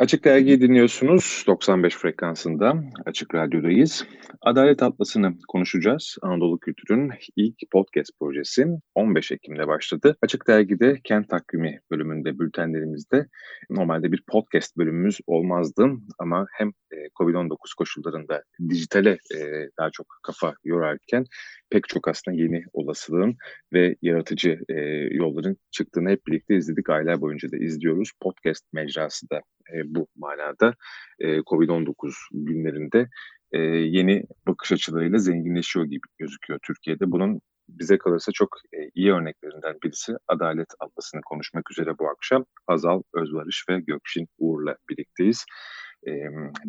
Açık Dergi'yi dinliyorsunuz. 95 frekansında Açık Radyo'dayız. Adalet Atlası'nı konuşacağız. Anadolu Kültür'ün ilk podcast projesi 15 Ekim'de başladı. Açık Dergi'de Kent Takvimi bölümünde, bültenlerimizde normalde bir podcast bölümümüz olmazdı. Ama hem e, COVID-19 koşullarında dijitale e, daha çok kafa yorarken pek çok aslında yeni olasılığın ve yaratıcı e, yolların çıktığını hep birlikte izledik. Aylar boyunca da izliyoruz. Podcast mecrası da e, bu manada e, COVID-19 günlerinde e, yeni bakış açılarıyla zenginleşiyor gibi gözüküyor Türkiye'de. Bunun bize kalırsa çok e, iyi örneklerinden birisi Adalet Atlası'nı konuşmak üzere bu akşam Hazal Özvarış ve Gökşin Uğur'la birlikteyiz. E,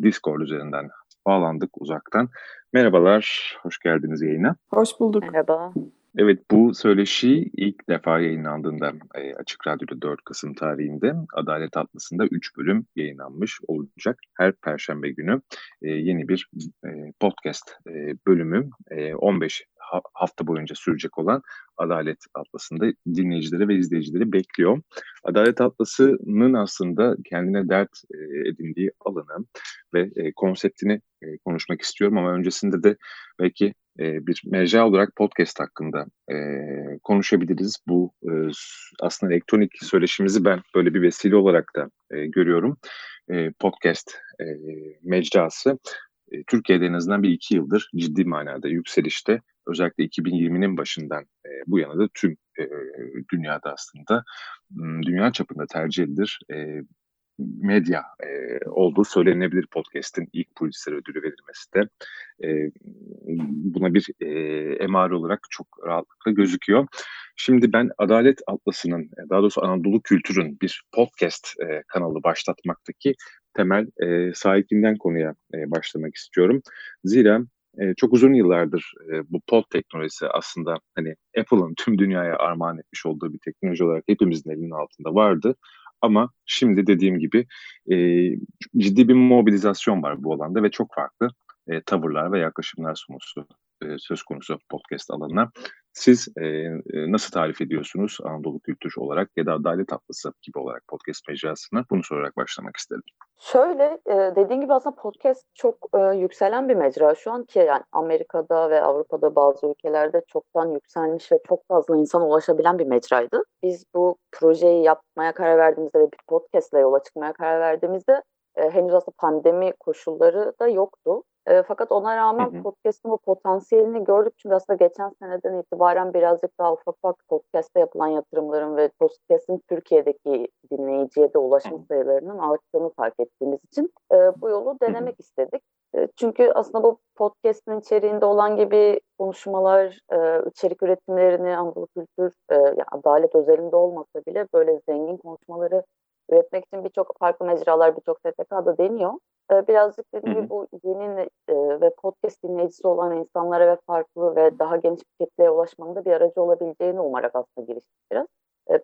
Discord üzerinden bağlandık uzaktan. Merhabalar, hoş geldiniz yayına. Hoş bulduk. Merhaba. Evet bu söyleşi ilk defa yayınlandığında e, Açık Radyo'da 4 Kasım tarihinde Adalet Atlısı'nda 3 bölüm yayınlanmış olacak. Her Perşembe günü e, yeni bir e, podcast e, bölümü e, 15 ha- hafta boyunca sürecek olan Adalet Atlası'nda dinleyicileri ve izleyicileri bekliyor. Adalet Atlası'nın aslında kendine dert e, edindiği alanı ve e, konseptini e, konuşmak istiyorum ama öncesinde de belki bir mecra olarak podcast hakkında konuşabiliriz. Bu aslında elektronik söyleşimizi ben böyle bir vesile olarak da görüyorum. Podcast mecrası e, Türkiye'de en azından bir iki yıldır ciddi manada yükselişte. Özellikle 2020'nin başından e, bu yana da tüm e, dünyada aslında dünya çapında tercih edilir. E, medya e, olduğu söylenebilir podcast'in ilk Pulitzer ödülü verilmesi de e, buna bir e, emare olarak çok rahatlıkla gözüküyor. Şimdi ben Adalet Atlası'nın, daha doğrusu Anadolu Kültür'ün bir podcast e, kanalı başlatmaktaki temel e, sahibinden konuya e, başlamak istiyorum. Zira e, çok uzun yıllardır e, bu pod teknolojisi aslında hani Apple'ın tüm dünyaya armağan etmiş olduğu bir teknoloji olarak hepimizin elinin altında vardı. Ama şimdi dediğim gibi e, ciddi bir mobilizasyon var bu alanda ve çok farklı e, tavırlar ve yaklaşımlar sunusu e, söz konusu podcast alanına. Siz e, nasıl tarif ediyorsunuz Anadolu Kültür olarak ya da Adalet Tatlısı gibi olarak podcast mecrasına? Bunu sorarak başlamak istedim. Şöyle dediğin gibi aslında podcast çok yükselen bir mecra şu an ki yani Amerika'da ve Avrupa'da bazı ülkelerde çoktan yükselmiş ve çok fazla insana ulaşabilen bir mecraydı. Biz bu projeyi yapmaya karar verdiğimizde ve bir podcast ile yola çıkmaya karar verdiğimizde henüz aslında pandemi koşulları da yoktu. E, fakat ona rağmen podcast'ın bu potansiyelini gördük. Çünkü aslında geçen seneden itibaren birazcık daha ufak ufak podcast'ta yapılan yatırımların ve podcast'in Türkiye'deki dinleyiciye de ulaşım sayılarının arttığını fark ettiğimiz için e, bu yolu denemek istedik. E, çünkü aslında bu podcast'in içeriğinde olan gibi konuşmalar, e, içerik üretimlerini Anadolu Kültür, e, yani adalet özelinde olmasa bile böyle zengin konuşmaları üretmek için birçok farklı mecralar, birçok STK'da deniyor. Birazcık dediğim gibi bu yeni ve podcast dinleyicisi olan insanlara ve farklı ve daha geniş bir kitleye ulaşmanın da bir aracı olabileceğini umarak aslında giriştik biraz.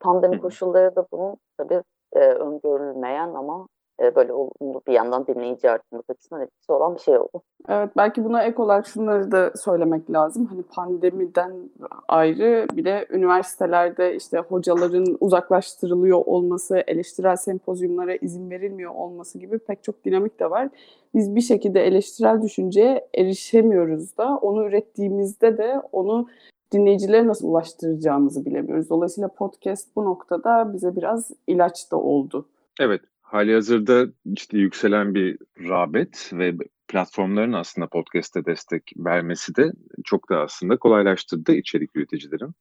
Pandemi koşulları da bunun tabii öngörülmeyen ama e, böyle olumlu bir yandan dinleyici artırması açısından etkisi olan bir şey oldu. Evet belki buna ek olarak şunları da söylemek lazım. Hani pandemiden ayrı bir de üniversitelerde işte hocaların uzaklaştırılıyor olması, eleştirel sempozyumlara izin verilmiyor olması gibi pek çok dinamik de var. Biz bir şekilde eleştirel düşünceye erişemiyoruz da onu ürettiğimizde de onu dinleyicilere nasıl ulaştıracağımızı bilemiyoruz. Dolayısıyla podcast bu noktada bize biraz ilaç da oldu. Evet, hali hazırda işte yükselen bir rağbet ve platformların aslında podcast'e destek vermesi de çok da aslında kolaylaştırdı içerik üreticilerin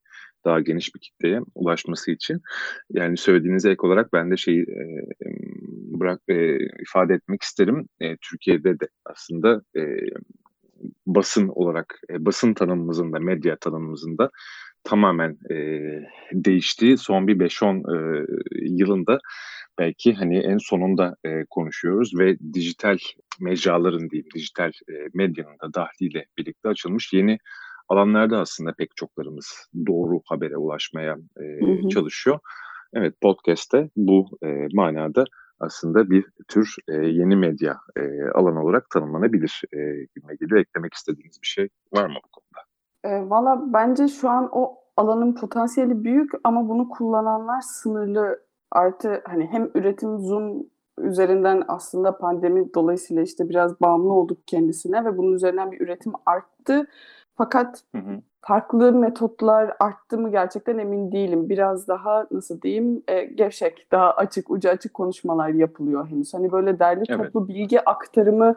daha geniş bir kitleye ulaşması için. Yani söylediğinize ek olarak ben de şeyi e, bırak e, ifade etmek isterim. E, Türkiye'de de aslında e, basın olarak e, basın tanımımızın da medya tanımımızın da tamamen e, değiştiği son bir 5-10 e, yılında belki hani en sonunda e, konuşuyoruz ve dijital mecraların diyeyim, dijital e, medyanın da dahliyle birlikte açılmış yeni alanlarda aslında pek çoklarımız doğru habere ulaşmaya e, hı hı. çalışıyor. Evet podcast'te bu e, manada aslında bir tür e, yeni medya e, alan olarak tanımlanabilir e, gibi geliyor. Eklemek istediğiniz bir şey var mı bu konuda? E, Valla bence şu an o alanın potansiyeli büyük ama bunu kullananlar sınırlı artı hani hem üretim Zoom üzerinden aslında pandemi dolayısıyla işte biraz bağımlı olduk kendisine ve bunun üzerinden bir üretim arttı. Fakat hı hı. farklı metotlar arttı mı gerçekten emin değilim. Biraz daha nasıl diyeyim e, gevşek, daha açık, ucu açık konuşmalar yapılıyor henüz. Hani böyle derli evet. toplu bilgi aktarımı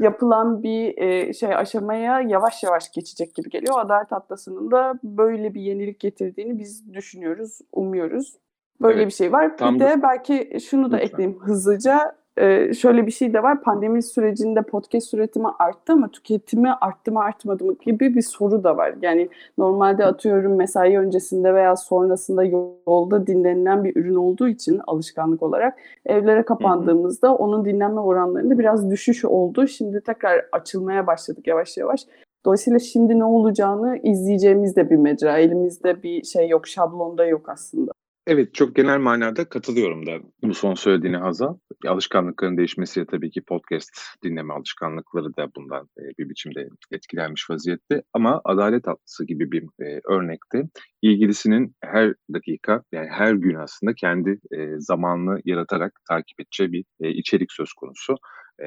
yapılan bir e, şey aşamaya yavaş yavaş geçecek gibi geliyor. Adalet Atlası'nın da böyle bir yenilik getirdiğini biz düşünüyoruz, umuyoruz. Böyle evet, bir şey var. Bir de belki şunu da Lütfen. ekleyeyim hızlıca e, şöyle bir şey de var. Pandemi sürecinde podcast üretimi arttı ama tüketimi arttı mı artmadı mı gibi bir soru da var. Yani normalde atıyorum mesai öncesinde veya sonrasında yolda dinlenilen bir ürün olduğu için alışkanlık olarak evlere kapandığımızda onun dinlenme oranlarında biraz düşüş oldu. Şimdi tekrar açılmaya başladık yavaş yavaş. Dolayısıyla şimdi ne olacağını izleyeceğimiz de bir mecra. Elimizde bir şey yok, şablonda yok aslında. Evet, çok genel manada katılıyorum da bu son söylediğine Hazal. Alışkanlıkların değişmesiyle tabii ki podcast dinleme alışkanlıkları da bundan e, bir biçimde etkilenmiş vaziyette. Ama Adalet Atlısı gibi bir e, örnekte ilgilisinin her dakika yani her gün aslında kendi e, zamanını yaratarak takip edeceği bir içerik söz konusu.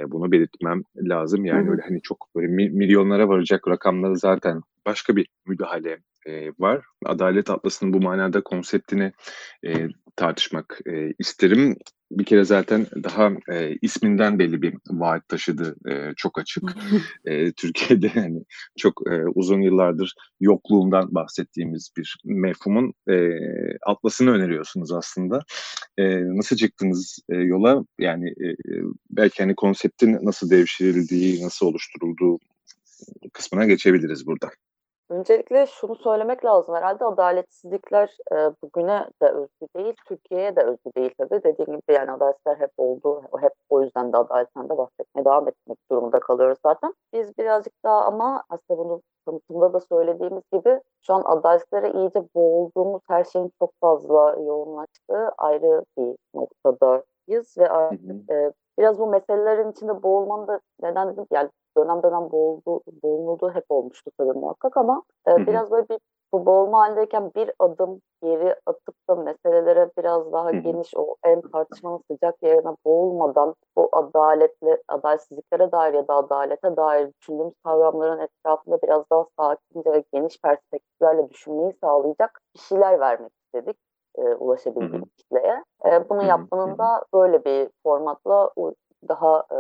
Bunu belirtmem lazım. Yani öyle hani çok böyle mi, milyonlara varacak rakamları zaten başka bir müdahale e, var. Adalet Atlası'nın bu manada konseptini e, tartışmak e, isterim. Bir kere zaten daha e, isminden belli bir vaat taşıdı e, çok açık. e, Türkiye'de yani çok e, uzun yıllardır yokluğundan bahsettiğimiz bir mefhumun e, atlasını öneriyorsunuz aslında. E, nasıl çıktınız e, yola? Yani e, belki hani konseptin nasıl devşirildiği, nasıl oluşturulduğu kısmına geçebiliriz burada. Öncelikle şunu söylemek lazım herhalde adaletsizlikler e, bugüne de özgü değil, Türkiye'ye de özgü değil tabii. Dediğim gibi yani adaletsizler hep oldu, hep o yüzden de adaletten de bahsetmeye devam etmek durumunda kalıyoruz zaten. Biz birazcık daha ama aslında bunu tanıtımda da söylediğimiz gibi şu an adaletlere iyice boğulduğumuz her şeyin çok fazla yoğunlaştığı ayrı bir noktadayız ve artık e, biraz bu meselelerin içinde boğulmanın da neden dedim yani dönem dönem boğuldu, boğulduğu hep olmuştu tabii muhakkak ama e, biraz böyle bir bu boğulma halindeyken bir adım geri atıp da meselelere biraz daha geniş o en tartışmanın sıcak yerine boğulmadan bu adaletle, adaletsizliklere dair ya da adalete dair düşündüğümüz kavramların etrafında biraz daha sakince ve geniş perspektiflerle düşünmeyi sağlayacak bir şeyler vermek istedik e, ulaşabildiğimiz kitleye. E, bunu yapmanın da böyle bir formatla daha e,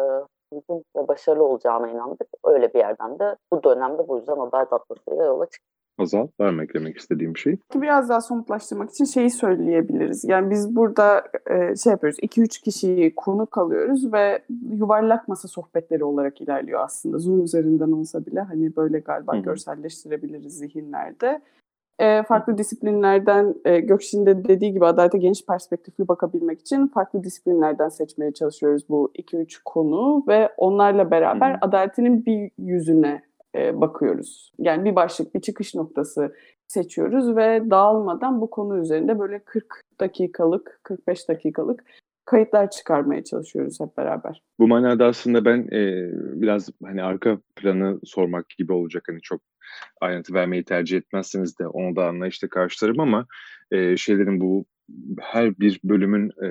uygun ve başarılı olacağına inandık. Öyle bir yerden de bu dönemde bu yüzden Adalet Atlası'yla yola çıktık. Azal var mı eklemek istediğim bir şey? Biraz daha somutlaştırmak için şeyi söyleyebiliriz. Yani biz burada e, şey yapıyoruz. 2-3 kişiyi konuk alıyoruz ve yuvarlak masa sohbetleri olarak ilerliyor aslında. Zoom üzerinden olsa bile hani böyle galiba Hı-hı. görselleştirebiliriz zihinlerde e, farklı disiplinlerden e, Gökşin de dediği gibi adalete geniş perspektifli bakabilmek için farklı disiplinlerden seçmeye çalışıyoruz bu 2-3 konu ve onlarla beraber Hı. adaletinin bir yüzüne e, bakıyoruz. Yani bir başlık, bir çıkış noktası seçiyoruz ve dağılmadan bu konu üzerinde böyle 40 dakikalık, 45 dakikalık kayıtlar çıkarmaya çalışıyoruz hep beraber. Bu manada aslında ben e, biraz hani arka planı sormak gibi olacak. Hani çok ayrıntı vermeyi tercih etmezseniz de onu da anlayışla karşılarım ama e, şeylerin bu her bir bölümün e,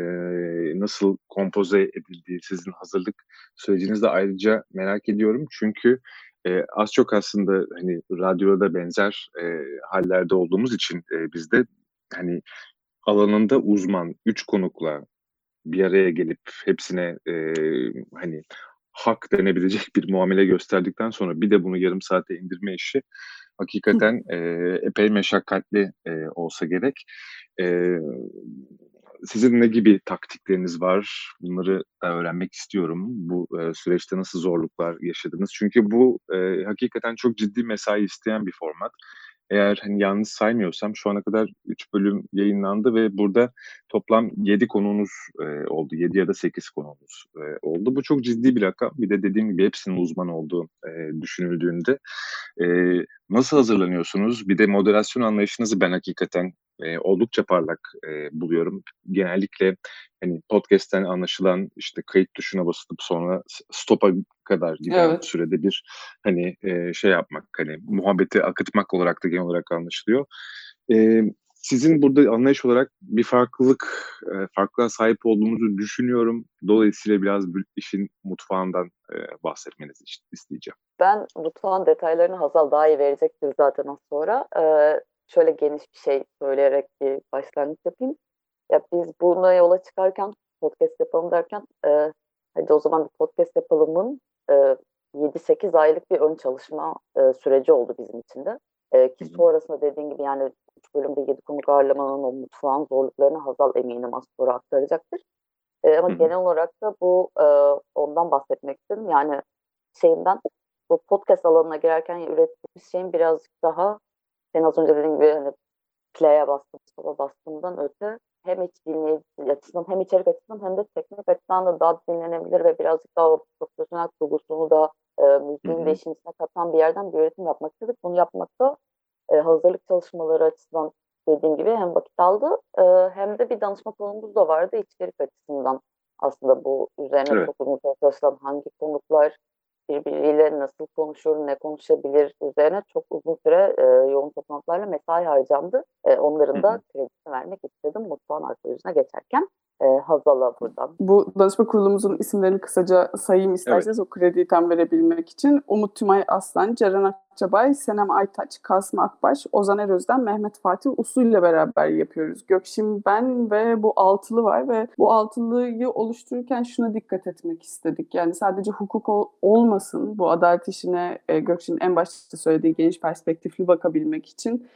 nasıl kompoze edildiği sizin hazırlık sürecinizde ayrıca merak ediyorum. Çünkü e, az çok aslında hani radyoda benzer e, hallerde olduğumuz için e, bizde hani alanında uzman üç konukla bir araya gelip hepsine e, hani hak denebilecek bir muamele gösterdikten sonra bir de bunu yarım saate indirme işi hakikaten e, epey meşakkatli e, olsa gerek. E, sizin ne gibi taktikleriniz var? Bunları da öğrenmek istiyorum. Bu e, süreçte nasıl zorluklar yaşadınız? Çünkü bu e, hakikaten çok ciddi mesai isteyen bir format. Eğer hani yanlış saymıyorsam şu ana kadar 3 bölüm yayınlandı ve burada toplam 7 konumuz e, oldu. 7 ya da 8 konumuz e, oldu. Bu çok ciddi bir rakam. Bir de dediğim gibi hepsinin uzman olduğu e, düşünüldüğünde e, nasıl hazırlanıyorsunuz? Bir de moderasyon anlayışınızı ben hakikaten e, oldukça parlak e, buluyorum. Genellikle hani podcast'ten anlaşılan işte kayıt tuşuna basılıp sonra stop'a kadar giden evet. sürede bir hani e, şey yapmak hani muhabbeti akıtmak olarak da genel olarak anlaşılıyor. E, sizin burada anlayış olarak bir farklılık, e, farklılığa sahip olduğumuzu düşünüyorum. Dolayısıyla biraz işin mutfağından e, bahsetmenizi isteyeceğim. Ben mutfağın detaylarını Hazal daha iyi verecektir zaten az sonra. Ee, şöyle geniş bir şey söyleyerek bir başlangıç yapayım. Ya biz buna yola çıkarken podcast yapalım derken e, hadi o zaman bir podcast yapalımın e, 7-8 aylık bir ön çalışma e, süreci oldu bizim için de. E, ki sonrasında dediğin gibi yani 3 bölümde 7 konuk ağırlamanın o mutfağın zorluklarını Hazal eminim az sonra aktaracaktır. E, ama genel olarak da bu e, ondan bahsetmek istedim. Yani şeyinden bu podcast alanına girerken ürettiğimiz şeyin birazcık daha sen az önce dediğin gibi hani play'e bastım, sola bastığımdan öte hem iç dinleyici açısından hem içerik açısından hem de teknik açıdan da daha dinlenebilir ve birazcık daha profesyonel kurgusunu da e, müziğin de işin içine katan bir yerden bir üretim yapmak istedik. Bunu yapmakta e, hazırlık çalışmaları açısından dediğim gibi hem vakit aldı e, hem de bir danışma konumuz da vardı içerik açısından. Aslında bu üzerine evet. çok uzun çalışılan hangi konuklar birbiriyle nasıl konuşur, ne konuşabilir üzerine çok uzun süre e, yoğun toplantılarla mesai harcandı. E, onların da kredisini vermek istedim mutfağın arkeolojisine geçerken. E, Hazal'a buradan. Bu danışma kurulumuzun isimlerini kısaca sayayım isterseniz evet. o krediyi tam verebilmek için. Umut Tümay Aslan, Ceren Akçabay, Senem Aytaç, Kasım Akbaş, Ozan Eröz'den Mehmet Fatih Usul ile beraber yapıyoruz. Gökşin ben ve bu altılı var ve bu altılıyı oluştururken şuna dikkat etmek istedik. Yani sadece hukuk ol- olmasın bu adalet işine e, Gökşin'in en başta söylediği geniş perspektifli bakabilmek için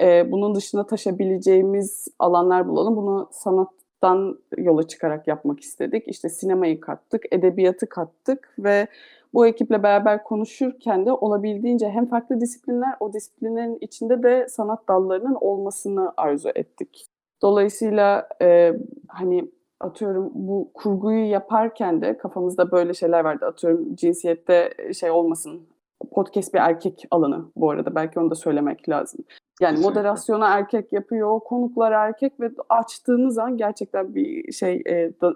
e, bunun dışına taşabileceğimiz alanlar bulalım. Bunu sanat dan yola çıkarak yapmak istedik. İşte sinemayı kattık, edebiyatı kattık ve bu ekiple beraber konuşurken de olabildiğince hem farklı disiplinler, o disiplinlerin içinde de sanat dallarının olmasını arzu ettik. Dolayısıyla e, hani atıyorum bu kurguyu yaparken de kafamızda böyle şeyler vardı. Atıyorum cinsiyette şey olmasın, podcast bir erkek alanı bu arada belki onu da söylemek lazım. Yani Kesinlikle. moderasyona erkek yapıyor, konuklar erkek ve açtığınız an gerçekten bir şey e, da,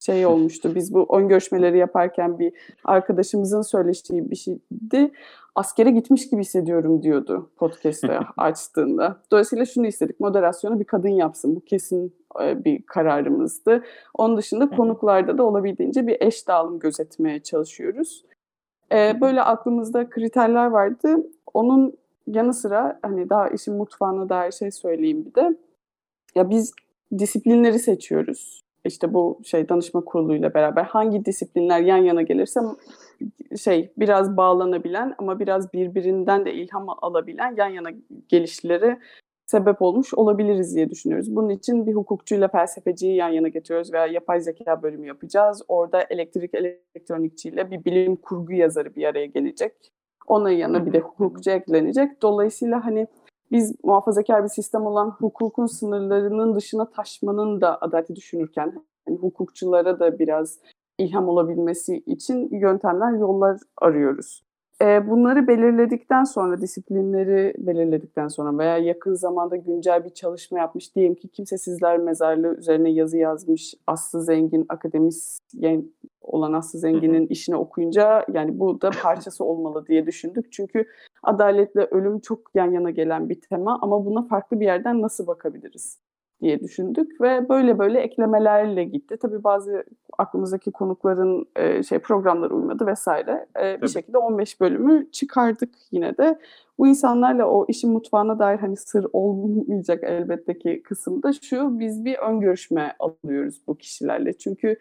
şey olmuştu. Biz bu ön görüşmeleri yaparken bir arkadaşımızın söyleştiği bir şeydi. Askere gitmiş gibi hissediyorum diyordu podcast'ı açtığında. Dolayısıyla şunu istedik. Moderasyonu bir kadın yapsın. Bu kesin e, bir kararımızdı. Onun dışında konuklarda da olabildiğince bir eş dağılım gözetmeye çalışıyoruz. E, böyle aklımızda kriterler vardı. Onun yanı sıra hani daha işin mutfağına dair şey söyleyeyim bir de. Ya biz disiplinleri seçiyoruz. İşte bu şey danışma kuruluyla beraber hangi disiplinler yan yana gelirse şey biraz bağlanabilen ama biraz birbirinden de ilham alabilen yan yana gelişleri sebep olmuş olabiliriz diye düşünüyoruz. Bunun için bir hukukçuyla felsefeciyi yan yana getiriyoruz veya yapay zeka bölümü yapacağız. Orada elektrik elektronikçiyle bir bilim kurgu yazarı bir araya gelecek. Onun yanına bir de hukukçu eklenecek. Dolayısıyla hani biz muhafazakar bir sistem olan hukukun sınırlarının dışına taşmanın da adaleti düşünürken hani hukukçulara da biraz ilham olabilmesi için yöntemler, yollar arıyoruz. E, bunları belirledikten sonra, disiplinleri belirledikten sonra veya yakın zamanda güncel bir çalışma yapmış diyelim ki Kimsesizler Mezarlığı üzerine yazı yazmış Aslı Zengin akademisyen olan Aslı Zengin'in işini okuyunca yani bu da parçası olmalı diye düşündük. Çünkü adaletle ölüm çok yan yana gelen bir tema ama buna farklı bir yerden nasıl bakabiliriz? Diye düşündük ve böyle böyle eklemelerle gitti. Tabii bazı aklımızdaki konukların e, şey programları uymadı vesaire. E, bir şekilde 15 bölümü çıkardık yine de. Bu insanlarla o işin mutfağına dair hani sır olmayacak elbette ki kısımda şu biz bir ön görüşme alıyoruz bu kişilerle. Çünkü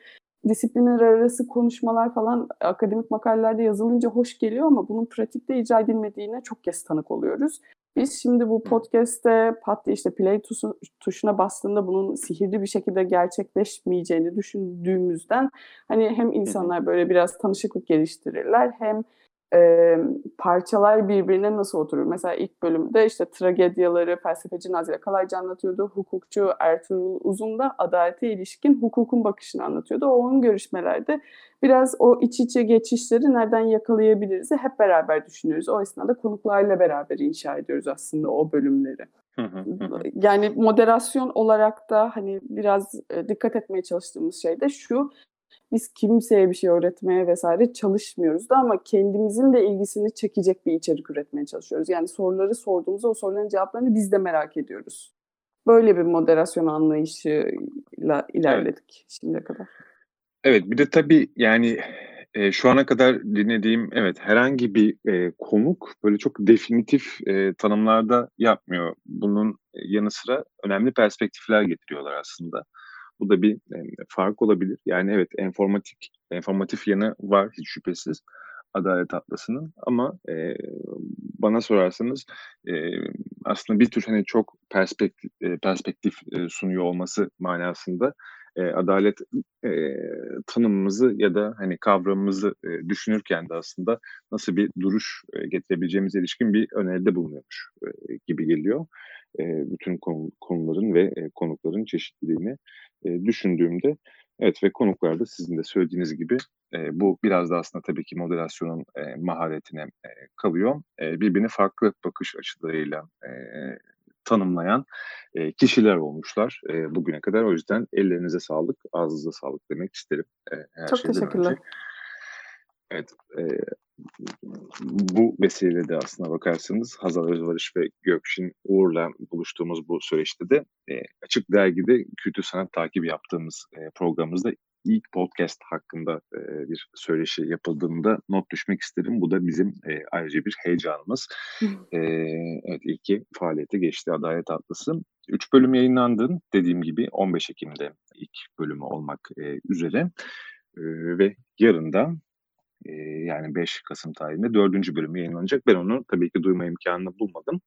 disiplinler arası konuşmalar falan akademik makalelerde yazılınca hoş geliyor ama bunun pratikte icra edilmediğine çok kez tanık oluyoruz. Biz şimdi bu podcast'te pat işte play tuşu, tuşuna bastığında bunun sihirli bir şekilde gerçekleşmeyeceğini düşündüğümüzden hani hem insanlar böyle biraz tanışıklık geliştirirler hem e, parçalar birbirine nasıl oturur? Mesela ilk bölümde işte tragedyaları felsefeci Nazire Kalaycı anlatıyordu. Hukukçu Ertuğrul Uzun da adalete ilişkin hukukun bakışını anlatıyordu. O onun görüşmelerde biraz o iç içe geçişleri nereden yakalayabiliriz hep beraber düşünüyoruz. O esnada konuklarla beraber inşa ediyoruz aslında o bölümleri. yani moderasyon olarak da hani biraz dikkat etmeye çalıştığımız şey de şu biz kimseye bir şey öğretmeye vesaire çalışmıyoruz da ama kendimizin de ilgisini çekecek bir içerik üretmeye çalışıyoruz. Yani soruları sorduğumuzda o soruların cevaplarını biz de merak ediyoruz. böyle bir moderasyon anlayışıyla ilerledik şimdiye kadar. Evet bir de tabii yani e, şu ana kadar dinlediğim evet herhangi bir e, konuk böyle çok definitif e, tanımlarda yapmıyor. Bunun yanı sıra önemli perspektifler getiriyorlar aslında. Bu da bir e, fark olabilir. Yani evet informatik informatif yanı var hiç şüphesiz. Adalet Atlası'nın ama e, bana sorarsanız e, aslında bir tür hani çok perspektif, e, perspektif e, sunuyor olması manasında e, adalet e, tanımımızı ya da hani kavramımızı e, düşünürken de aslında nasıl bir duruş e, getirebileceğimize ilişkin bir öneride bulunuyormuş e, gibi geliyor. E, bütün konu, konuların ve e, konukların çeşitliliğini e, düşündüğümde Evet ve konuklarda sizin de söylediğiniz gibi e, bu biraz da aslında tabii ki moderasyonun e, maharetine e, kalıyor. E, birbirini farklı bakış açılarıyla e, tanımlayan e, kişiler olmuşlar e, bugüne kadar. O yüzden ellerinize sağlık, ağzınıza sağlık demek isterim. E, her Çok teşekkürler. Önce. Evet, e, bu vesileyle de aslına bakarsanız Hazal Özvarış ve Gökşin Uğur'la buluştuğumuz bu süreçte de e, Açık Dergi'de kültür sanat takibi yaptığımız e, programımızda ilk podcast hakkında e, bir söyleşi yapıldığında not düşmek isterim. Bu da bizim e, ayrıca bir heyecanımız. e, evet ilki faaliyete geçti Adalet Atlısı. Üç bölüm yayınlandı. Dediğim gibi 15 Ekim'de ilk bölümü olmak e, üzere. E, ve yarın da e, yani 5 Kasım tarihinde dördüncü bölümü yayınlanacak. Ben onu tabii ki duyma imkanını bulmadım.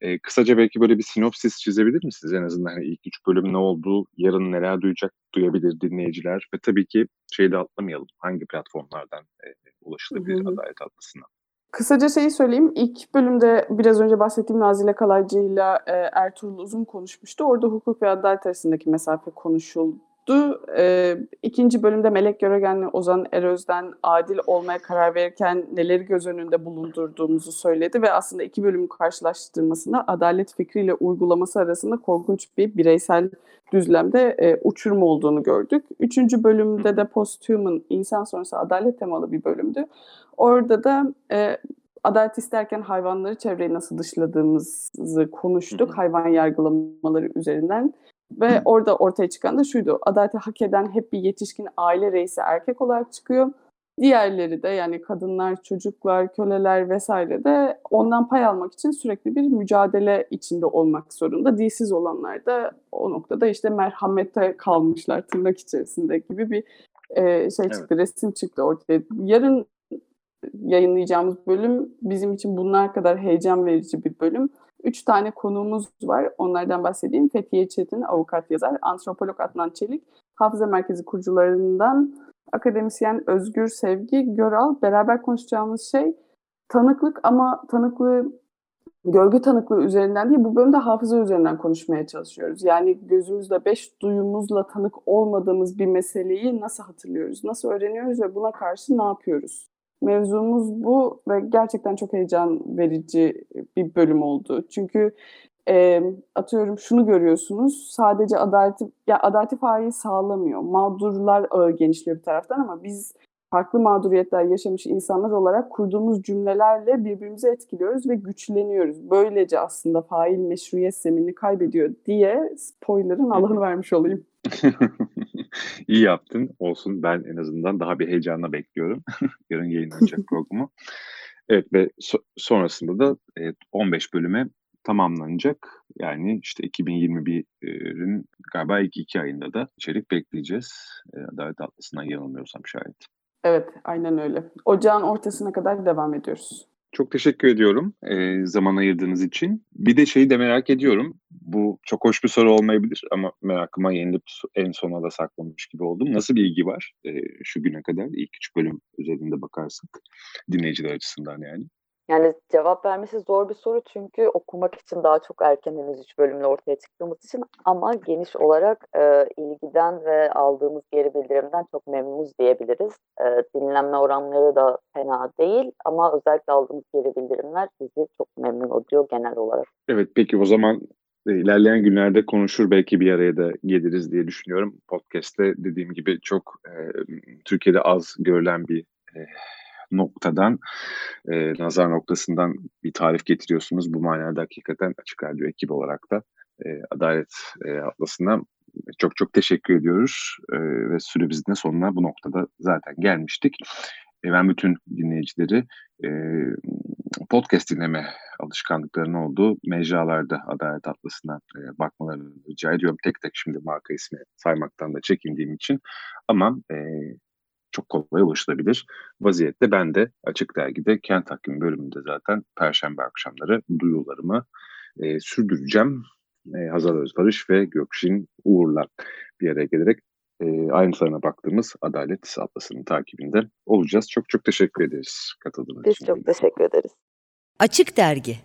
E, kısaca belki böyle bir sinopsis çizebilir misiniz? En azından hani ilk üç bölüm ne oldu, yarın neler duyacak, duyabilir dinleyiciler ve tabii ki şeyi de atlamayalım. Hangi platformlardan e, ulaşılabilir Hı-hı. Adalet Atlısı'na? Kısaca şeyi söyleyeyim. İlk bölümde biraz önce bahsettiğim Nazile Kalaycı ile Ertuğrul Uzun konuşmuştu. Orada hukuk ve adalet arasındaki mesafe konuşuldu olmuştu. E, ikinci bölümde Melek Göregen'le Ozan Eröz'den adil olmaya karar verirken neleri göz önünde bulundurduğumuzu söyledi ve aslında iki bölümün karşılaştırmasında adalet fikriyle uygulaması arasında korkunç bir bireysel düzlemde e, uçurum olduğunu gördük. Üçüncü bölümde de Posthuman, insan sonrası adalet temalı bir bölümdü. Orada da e, adalet isterken hayvanları çevreyi nasıl dışladığımızı konuştuk. Hayvan yargılamaları üzerinden. Ve orada ortaya çıkan da şuydu. Adaleti hak eden hep bir yetişkin aile reisi erkek olarak çıkıyor. Diğerleri de yani kadınlar, çocuklar, köleler vesaire de ondan pay almak için sürekli bir mücadele içinde olmak zorunda. Dilsiz olanlar da o noktada işte merhamete kalmışlar tırnak içerisinde gibi bir e, şey çıktı, evet. resim çıktı ortaya. Yarın yayınlayacağımız bölüm bizim için bunlar kadar heyecan verici bir bölüm. Üç tane konuğumuz var. Onlardan bahsedeyim. Fethiye Çetin, avukat yazar. Antropolog Adnan Çelik, Hafıza Merkezi kurucularından akademisyen Özgür Sevgi Göral. Beraber konuşacağımız şey tanıklık ama tanıklığı gölge tanıklığı üzerinden değil, bu bölümde hafıza üzerinden konuşmaya çalışıyoruz. Yani gözümüzle, beş duyumuzla tanık olmadığımız bir meseleyi nasıl hatırlıyoruz, nasıl öğreniyoruz ve buna karşı ne yapıyoruz? Mevzumuz bu ve gerçekten çok heyecan verici bir bölüm oldu. Çünkü e, atıyorum şunu görüyorsunuz sadece adaleti ya adaleti fail sağlamıyor. Mağdurlar ağı genişliyor bir taraftan ama biz farklı mağduriyetler yaşamış insanlar olarak kurduğumuz cümlelerle birbirimizi etkiliyoruz ve güçleniyoruz. Böylece aslında fail meşruiyet zeminini kaybediyor diye spoiler'ın Allah'ını vermiş olayım. İyi yaptın. Olsun ben en azından daha bir heyecanla bekliyorum. Yarın yayınlanacak programı. Evet ve so- sonrasında da evet, 15 bölüme tamamlanacak. Yani işte 2021'in galiba ilk iki ayında da içerik bekleyeceğiz. Adalet Atlısı'ndan yanılmıyorsam şayet. Evet, aynen öyle. Ocağın ortasına kadar devam ediyoruz. Çok teşekkür ediyorum e, zaman ayırdığınız için. Bir de şeyi de merak ediyorum. Bu çok hoş bir soru olmayabilir ama merakıma yenilip en sona da saklamış gibi oldum. Nasıl bir ilgi var e, şu güne kadar ilk üç bölüm üzerinde bakarsak dinleyiciler açısından yani? Yani cevap vermesi zor bir soru çünkü okumak için daha çok erken henüz üç bölümle ortaya çıktığımız için ama geniş olarak e, ilgiden ve aldığımız geri bildirimden çok memnunuz diyebiliriz. E, dinlenme oranları da fena değil ama özellikle aldığımız geri bildirimler bizi çok memnun ediyor genel olarak. Evet peki o zaman e, ilerleyen günlerde konuşur belki bir araya da geliriz diye düşünüyorum. Podcast'te dediğim gibi çok e, Türkiye'de az görülen bir e, noktadan, e, nazar noktasından bir tarif getiriyorsunuz. Bu manada hakikaten Açık Radyo ekibi olarak da e, Adalet e, Atlası'na çok çok teşekkür ediyoruz e, ve süremizin de sonuna bu noktada zaten gelmiştik. E, ben bütün dinleyicileri e, podcast dinleme alışkanlıklarının olduğu mecralarda Adalet Atlası'na e, bakmalarını rica ediyorum. Tek tek şimdi marka ismi saymaktan da çekindiğim için ama e, çok kolay ulaşılabilir vaziyette. Ben de Açık Dergi'de Kent Hakkım bölümünde zaten Perşembe akşamları duyularımı e, sürdüreceğim. E, Hazal Özbarış ve Gökşin Uğur'la bir araya gelerek e, ayrıntılarına baktığımız Adalet Atlası'nın takibinde olacağız. Çok çok teşekkür ederiz katıldığınız Biz için. çok teşekkür ederiz. Açık Dergi